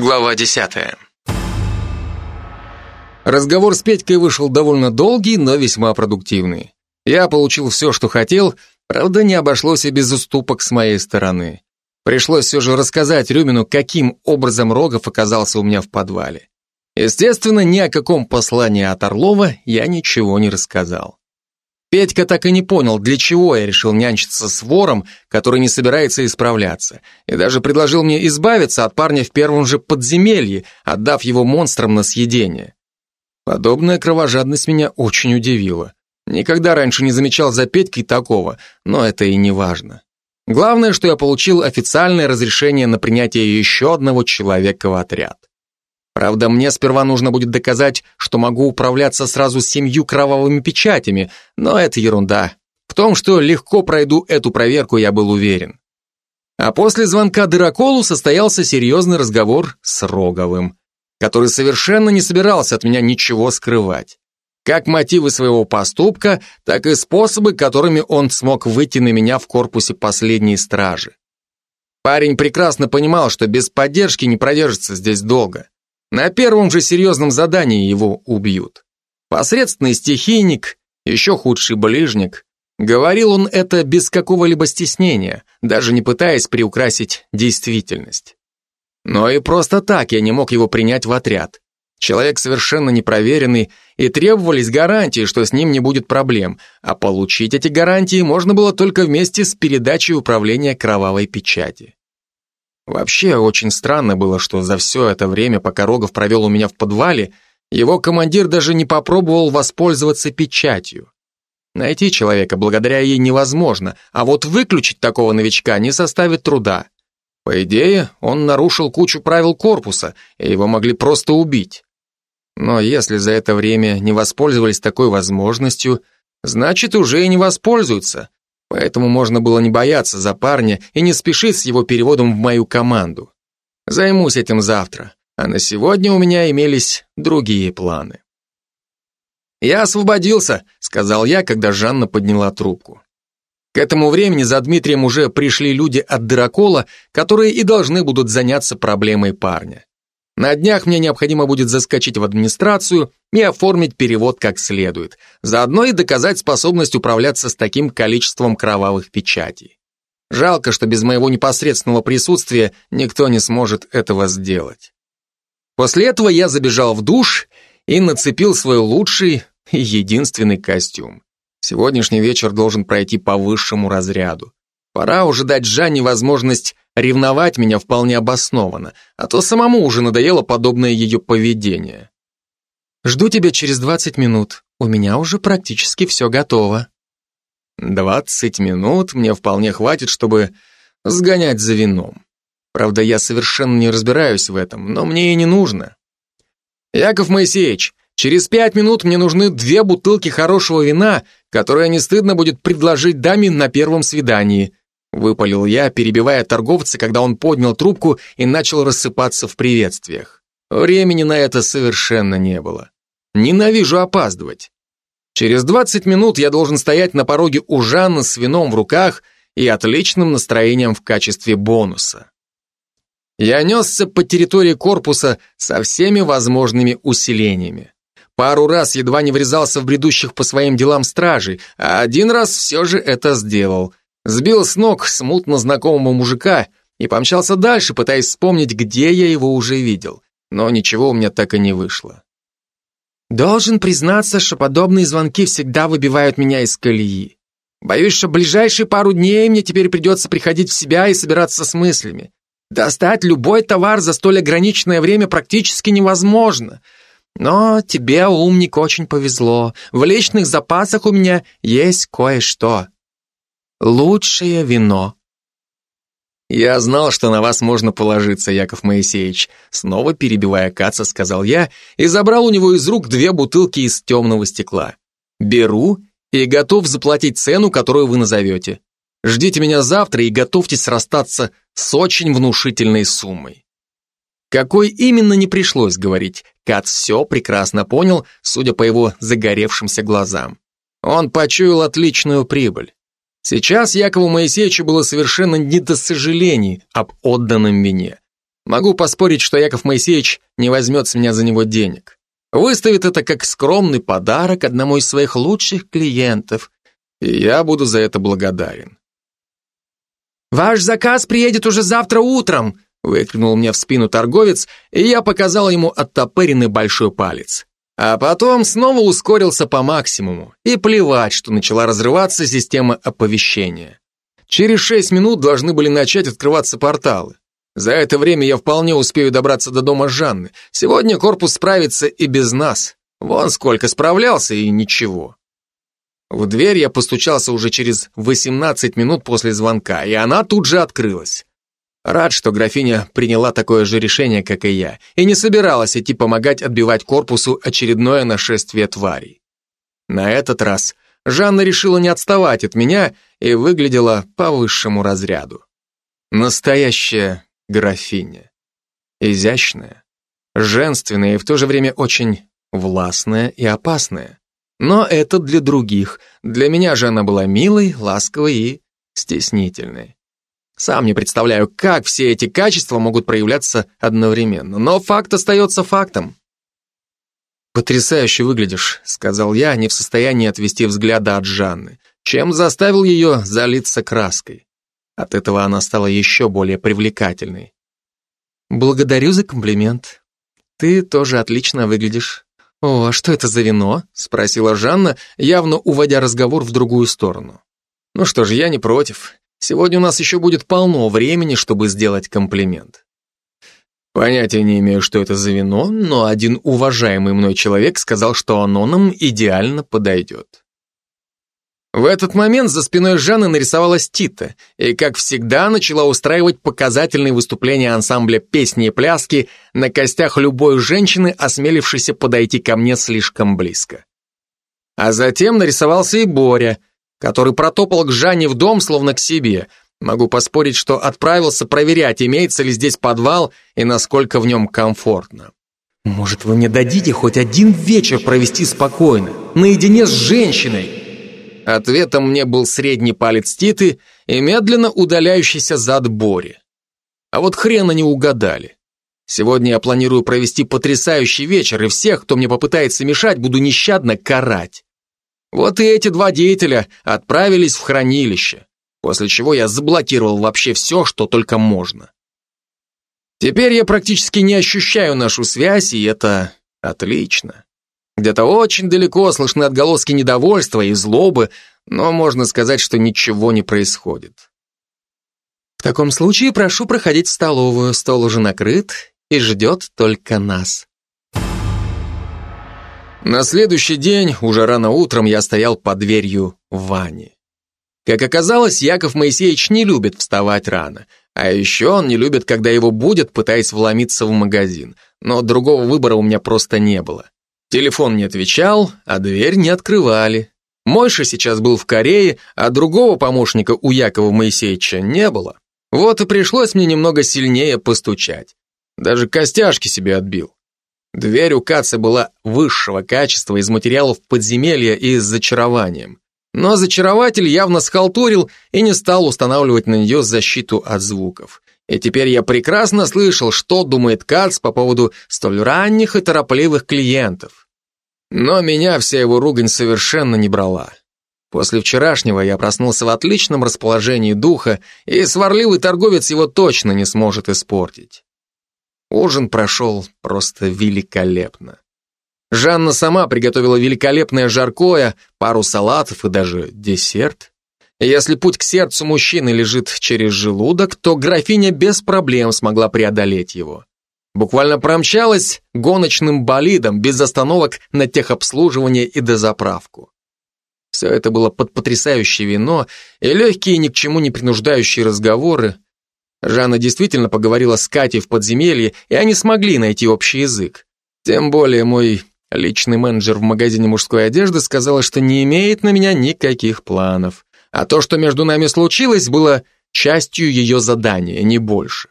Глава десятая. Разговор с Петькой вышел довольно долгий, но весьма продуктивный. Я получил все, что хотел, правда, не обошлось и без уступок с моей стороны. Пришлось все же рассказать Рюмину, каким образом Рогов оказался у меня в подвале. Естественно, ни о каком послании от Орлова я ничего не рассказал. Петька так и не понял, для чего я решил нянчиться с вором, который не собирается исправляться, и даже предложил мне избавиться от парня в первом же подземелье, отдав его монстрам на съедение. Подобная кровожадность меня очень удивила. Никогда раньше не замечал за Петькой такого, но это и не важно. Главное, что я получил официальное разрешение на принятие еще одного человека в отряд. Правда, мне сперва нужно будет доказать, что могу управляться сразу с семью кровавыми печатями, но это ерунда. В том, что легко пройду эту проверку, я был уверен. А после звонка Дыроколу состоялся серьезный разговор с Роговым, который совершенно не собирался от меня ничего скрывать. Как мотивы своего поступка, так и способы, которыми он смог выйти на меня в корпусе последней стражи. Парень прекрасно понимал, что без поддержки не продержится здесь долго. На первом же серьезном задании его убьют. Посредственный стихийник, еще худший ближник. Говорил он это без какого-либо стеснения, даже не пытаясь приукрасить действительность. Но и просто так я не мог его принять в отряд. Человек совершенно непроверенный, и требовались гарантии, что с ним не будет проблем, а получить эти гарантии можно было только вместе с передачей управления кровавой печати. Вообще, очень странно было, что за все это время, пока Рогов провел у меня в подвале, его командир даже не попробовал воспользоваться печатью. Найти человека благодаря ей невозможно, а вот выключить такого новичка не составит труда. По идее, он нарушил кучу правил корпуса, и его могли просто убить. Но если за это время не воспользовались такой возможностью, значит, уже и не воспользуются, Поэтому можно было не бояться за парня и не спешить с его переводом в мою команду. Займусь этим завтра, а на сегодня у меня имелись другие планы. «Я освободился», — сказал я, когда Жанна подняла трубку. К этому времени за Дмитрием уже пришли люди от Дырокола, которые и должны будут заняться проблемой парня. На днях мне необходимо будет заскочить в администрацию и оформить перевод как следует, заодно и доказать способность управляться с таким количеством кровавых печатей. Жалко, что без моего непосредственного присутствия никто не сможет этого сделать. После этого я забежал в душ и нацепил свой лучший и единственный костюм. Сегодняшний вечер должен пройти по высшему разряду. Пора уже дать Жанне возможность Ревновать меня вполне обоснованно, а то самому уже надоело подобное ее поведение. «Жду тебя через двадцать минут. У меня уже практически все готово». Двадцать минут мне вполне хватит, чтобы сгонять за вином. Правда, я совершенно не разбираюсь в этом, но мне и не нужно. Яков Моисеевич, через пять минут мне нужны две бутылки хорошего вина, которое не стыдно будет предложить даме на первом свидании. Выпалил я, перебивая торговца, когда он поднял трубку и начал рассыпаться в приветствиях. Времени на это совершенно не было. Ненавижу опаздывать. Через 20 минут я должен стоять на пороге у Жанны с вином в руках и отличным настроением в качестве бонуса. Я несся по территории корпуса со всеми возможными усилениями. Пару раз едва не врезался в бредущих по своим делам стражей, а один раз все же это сделал. Сбил с ног смутно знакомого мужика и помчался дальше, пытаясь вспомнить, где я его уже видел. Но ничего у меня так и не вышло. Должен признаться, что подобные звонки всегда выбивают меня из колеи. Боюсь, что ближайшие пару дней мне теперь придется приходить в себя и собираться с мыслями. Достать любой товар за столь ограниченное время практически невозможно. Но тебе, умник, очень повезло. В личных запасах у меня есть кое-что. Лучшее вино. Я знал, что на вас можно положиться, Яков Моисеевич. Снова перебивая Каца, сказал я и забрал у него из рук две бутылки из темного стекла. Беру и готов заплатить цену, которую вы назовете. Ждите меня завтра и готовьтесь расстаться с очень внушительной суммой. Какой именно не пришлось говорить, Кат все прекрасно понял, судя по его загоревшимся глазам. Он почуял отличную прибыль. Сейчас Якову Моисеевичу было совершенно не до сожалений об отданном вине. Могу поспорить, что Яков Моисеевич не возьмет с меня за него денег. Выставит это как скромный подарок одному из своих лучших клиентов, и я буду за это благодарен. «Ваш заказ приедет уже завтра утром!» выкрикнул мне в спину торговец, и я показал ему оттопыренный большой палец. А потом снова ускорился по максимуму, и плевать, что начала разрываться система оповещения. Через шесть минут должны были начать открываться порталы. За это время я вполне успею добраться до дома Жанны. Сегодня корпус справится и без нас. Вон сколько справлялся и ничего. В дверь я постучался уже через 18 минут после звонка, и она тут же открылась. Рад, что графиня приняла такое же решение, как и я, и не собиралась идти помогать отбивать корпусу очередное нашествие тварей. На этот раз Жанна решила не отставать от меня и выглядела по высшему разряду. Настоящая графиня. Изящная, женственная и в то же время очень властная и опасная. Но это для других. Для меня же она была милой, ласковой и стеснительной. Сам не представляю, как все эти качества могут проявляться одновременно, но факт остается фактом. «Потрясающе выглядишь», — сказал я, не в состоянии отвести взгляда от Жанны, чем заставил ее залиться краской. От этого она стала еще более привлекательной. «Благодарю за комплимент. Ты тоже отлично выглядишь». «О, а что это за вино?» — спросила Жанна, явно уводя разговор в другую сторону. «Ну что ж, я не против. Сегодня у нас еще будет полно времени, чтобы сделать комплимент». Понятия не имею, что это за вино, но один уважаемый мной человек сказал, что оно нам идеально подойдет. В этот момент за спиной Жанны нарисовалась Тита и, как всегда, начала устраивать показательные выступления ансамбля песни и пляски на костях любой женщины, осмелившейся подойти ко мне слишком близко. А затем нарисовался и Боря, который протопал к Жанне в дом, словно к себе. Могу поспорить, что отправился проверять, имеется ли здесь подвал и насколько в нем комфортно. «Может, вы мне дадите хоть один вечер провести спокойно, наедине с женщиной?» Ответом мне был средний палец Титы и медленно удаляющийся зад Бори. А вот хрена не угадали. Сегодня я планирую провести потрясающий вечер, и всех, кто мне попытается мешать, буду нещадно карать. Вот и эти два деятеля отправились в хранилище, после чего я заблокировал вообще все, что только можно. Теперь я практически не ощущаю нашу связь, и это отлично. Где-то очень далеко слышны отголоски недовольства и злобы, но можно сказать, что ничего не происходит. В таком случае прошу проходить в столовую, стол уже накрыт и ждет только нас. На следующий день, уже рано утром, я стоял под дверью Вани. Как оказалось, Яков Моисеевич не любит вставать рано, а еще он не любит, когда его будет, пытаясь вломиться в магазин, но другого выбора у меня просто не было. Телефон не отвечал, а дверь не открывали. Мойша сейчас был в Корее, а другого помощника у Якова Моисеевича не было. Вот и пришлось мне немного сильнее постучать. Даже костяшки себе отбил. Дверь у Каца была высшего качества из материалов подземелья и с зачарованием. Но зачарователь явно схалтурил и не стал устанавливать на нее защиту от звуков. И теперь я прекрасно слышал, что думает Кац по поводу столь ранних и торопливых клиентов. Но меня вся его ругань совершенно не брала. После вчерашнего я проснулся в отличном расположении духа, и сварливый торговец его точно не сможет испортить. Ужин прошел просто великолепно. Жанна сама приготовила великолепное жаркое, пару салатов и даже десерт. Если путь к сердцу мужчины лежит через желудок, то графиня без проблем смогла преодолеть его. Буквально промчалась гоночным болидом, без остановок на техобслуживание и дозаправку. Все это было под потрясающее вино и легкие, ни к чему не принуждающие разговоры. Жанна действительно поговорила с Катей в подземелье, и они смогли найти общий язык. Тем более мой личный менеджер в магазине мужской одежды сказала, что не имеет на меня никаких планов. А то, что между нами случилось, было частью ее задания, не больше.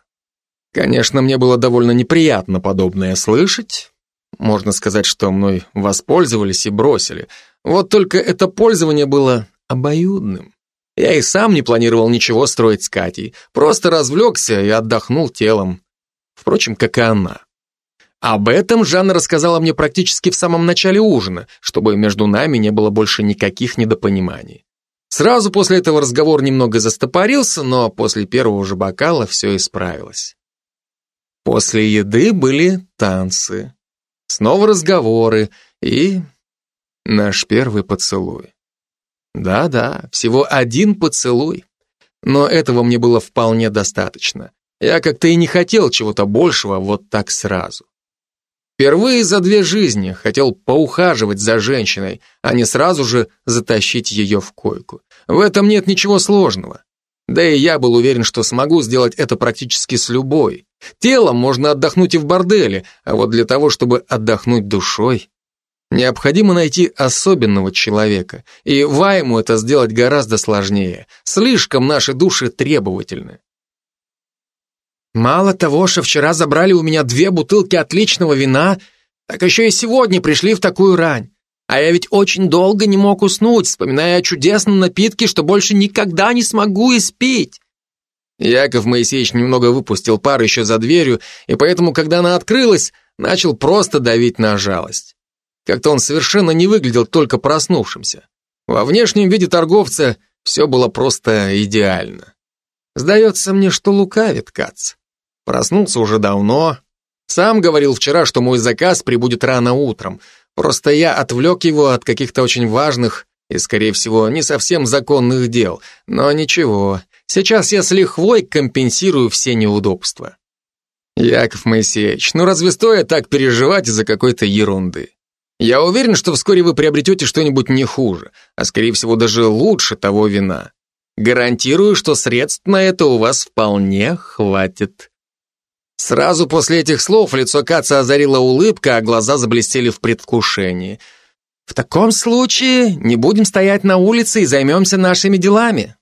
Конечно, мне было довольно неприятно подобное слышать. Можно сказать, что мной воспользовались и бросили. Вот только это пользование было обоюдным. Я и сам не планировал ничего строить с Катей, просто развлекся и отдохнул телом. Впрочем, как и она. Об этом Жанна рассказала мне практически в самом начале ужина, чтобы между нами не было больше никаких недопониманий. Сразу после этого разговор немного застопорился, но после первого же бокала все исправилось. После еды были танцы, снова разговоры и наш первый поцелуй. Да-да, всего один поцелуй. Но этого мне было вполне достаточно. Я как-то и не хотел чего-то большего вот так сразу. Впервые за две жизни хотел поухаживать за женщиной, а не сразу же затащить ее в койку. В этом нет ничего сложного. Да и я был уверен, что смогу сделать это практически с любой. Телом можно отдохнуть и в борделе, а вот для того, чтобы отдохнуть душой, необходимо найти особенного человека. И Вайму это сделать гораздо сложнее. Слишком наши души требовательны. Мало того, что вчера забрали у меня две бутылки отличного вина, так еще и сегодня пришли в такую рань. А я ведь очень долго не мог уснуть, вспоминая о чудесном напитке, что больше никогда не смогу испить. Яков Моисеевич немного выпустил пар еще за дверью, и поэтому, когда она открылась, начал просто давить на жалость. Как-то он совершенно не выглядел только проснувшимся. Во внешнем виде торговца все было просто идеально. Сдается мне, что лукавит Кац. Проснулся уже давно. Сам говорил вчера, что мой заказ прибудет рано утром, Просто я отвлек его от каких-то очень важных и, скорее всего, не совсем законных дел. Но ничего, сейчас я с лихвой компенсирую все неудобства. Яков Моисеевич, ну разве стоит так переживать из-за какой-то ерунды? Я уверен, что вскоре вы приобретете что-нибудь не хуже, а скорее всего даже лучше того вина. Гарантирую, что средств на это у вас вполне хватит. Сразу после этих слов лицо Каца озарила улыбка, а глаза заблестели в предвкушении. «В таком случае не будем стоять на улице и займемся нашими делами.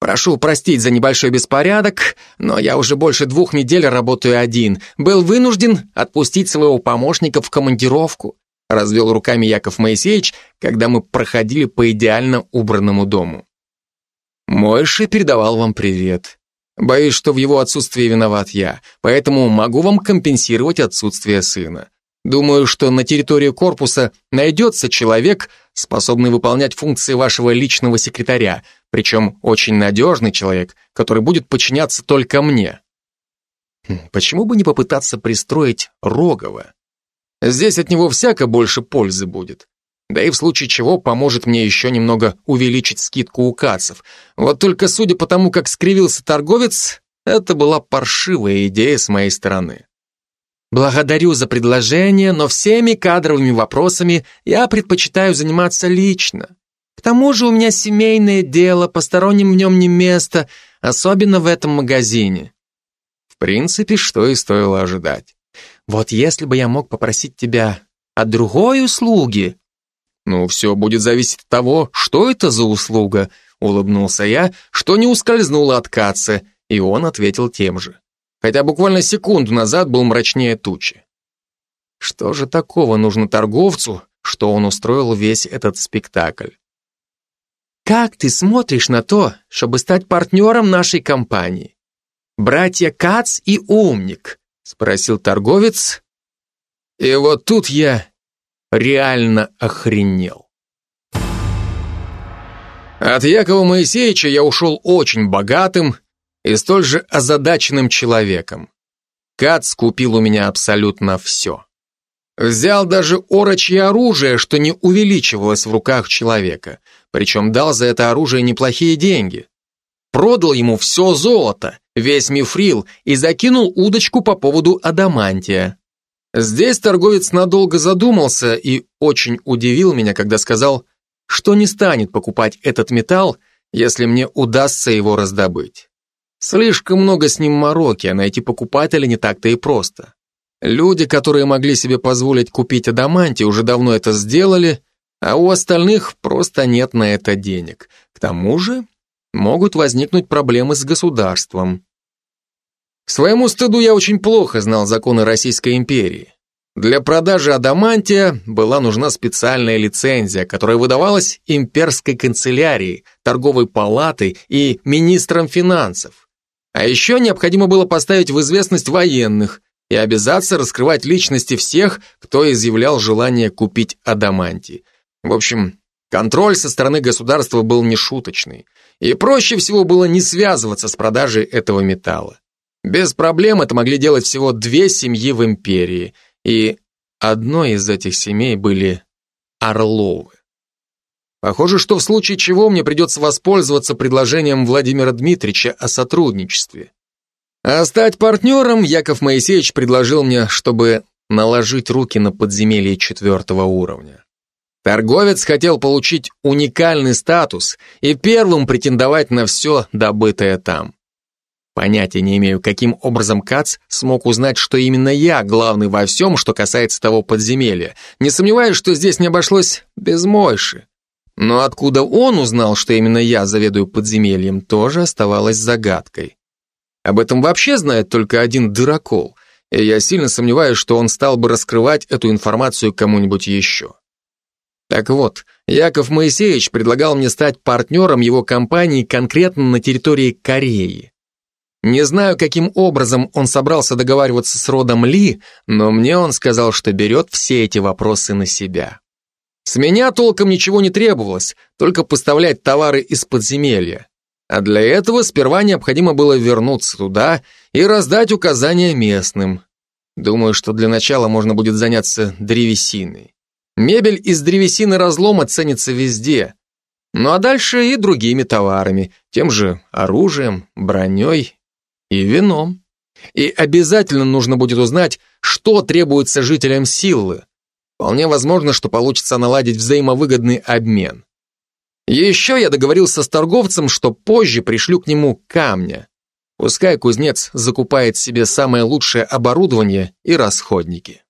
Прошу простить за небольшой беспорядок, но я уже больше двух недель работаю один. Был вынужден отпустить своего помощника в командировку», развел руками Яков Моисеевич, когда мы проходили по идеально убранному дому. Мойши передавал вам привет. Боюсь, что в его отсутствии виноват я, поэтому могу вам компенсировать отсутствие сына. Думаю, что на территории корпуса найдется человек, способный выполнять функции вашего личного секретаря, причем очень надежный человек, который будет подчиняться только мне. Хм, почему бы не попытаться пристроить Рогова? Здесь от него всяко больше пользы будет. Да и в случае чего поможет мне еще немного увеличить скидку у кассов. Вот только судя по тому, как скривился торговец, это была паршивая идея с моей стороны. Благодарю за предложение, но всеми кадровыми вопросами я предпочитаю заниматься лично. К тому же у меня семейное дело, посторонним в нем не место, особенно в этом магазине. В принципе, что и стоило ожидать. Вот если бы я мог попросить тебя о другой услуге, «Ну, все будет зависеть от того, что это за услуга», улыбнулся я, что не ускользнуло от Каца, и он ответил тем же. Хотя буквально секунду назад был мрачнее тучи. Что же такого нужно торговцу, что он устроил весь этот спектакль? «Как ты смотришь на то, чтобы стать партнером нашей компании? Братья Кац и Умник?» Спросил торговец. И вот тут я реально охренел. От Якова Моисеевича я ушел очень богатым и столь же озадаченным человеком. Кац купил у меня абсолютно все. Взял даже орочье оружие, что не увеличивалось в руках человека, причем дал за это оружие неплохие деньги. Продал ему все золото, весь мифрил и закинул удочку по поводу адамантия. Здесь торговец надолго задумался и очень удивил меня, когда сказал, что не станет покупать этот металл, если мне удастся его раздобыть. Слишком много с ним мороки, а найти покупателя не так-то и просто. Люди, которые могли себе позволить купить адаманти, уже давно это сделали, а у остальных просто нет на это денег. К тому же могут возникнуть проблемы с государством. К своему стыду я очень плохо знал законы Российской империи. Для продажи адамантия была нужна специальная лицензия, которая выдавалась имперской канцелярией, торговой палатой и министром финансов. А еще необходимо было поставить в известность военных и обязаться раскрывать личности всех, кто изъявлял желание купить адамантий. В общем, контроль со стороны государства был нешуточный, и проще всего было не связываться с продажей этого металла. Без проблем это могли делать всего две семьи в империи, и одной из этих семей были Орловы. Похоже, что в случае чего мне придется воспользоваться предложением Владимира Дмитриевича о сотрудничестве. А стать партнером Яков Моисеевич предложил мне, чтобы наложить руки на подземелье четвертого уровня. Торговец хотел получить уникальный статус и первым претендовать на все, добытое там. Понятия не имею, каким образом Кац смог узнать, что именно я главный во всем, что касается того подземелья. Не сомневаюсь, что здесь не обошлось без Мойши. Но откуда он узнал, что именно я заведую подземельем, тоже оставалось загадкой. Об этом вообще знает только один дырокол, и я сильно сомневаюсь, что он стал бы раскрывать эту информацию кому-нибудь еще. Так вот, Яков Моисеевич предлагал мне стать партнером его компании конкретно на территории Кореи. Не знаю, каким образом он собрался договариваться с родом Ли, но мне он сказал, что берет все эти вопросы на себя. С меня толком ничего не требовалось, только поставлять товары из подземелья. А для этого сперва необходимо было вернуться туда и раздать указания местным. Думаю, что для начала можно будет заняться древесиной. Мебель из древесины разлома ценится везде. Ну а дальше и другими товарами, тем же оружием, броней и вином. И обязательно нужно будет узнать, что требуется жителям Силлы, Вполне возможно, что получится наладить взаимовыгодный обмен. Еще я договорился с торговцем, что позже пришлю к нему камня. Пускай кузнец закупает себе самое лучшее оборудование и расходники.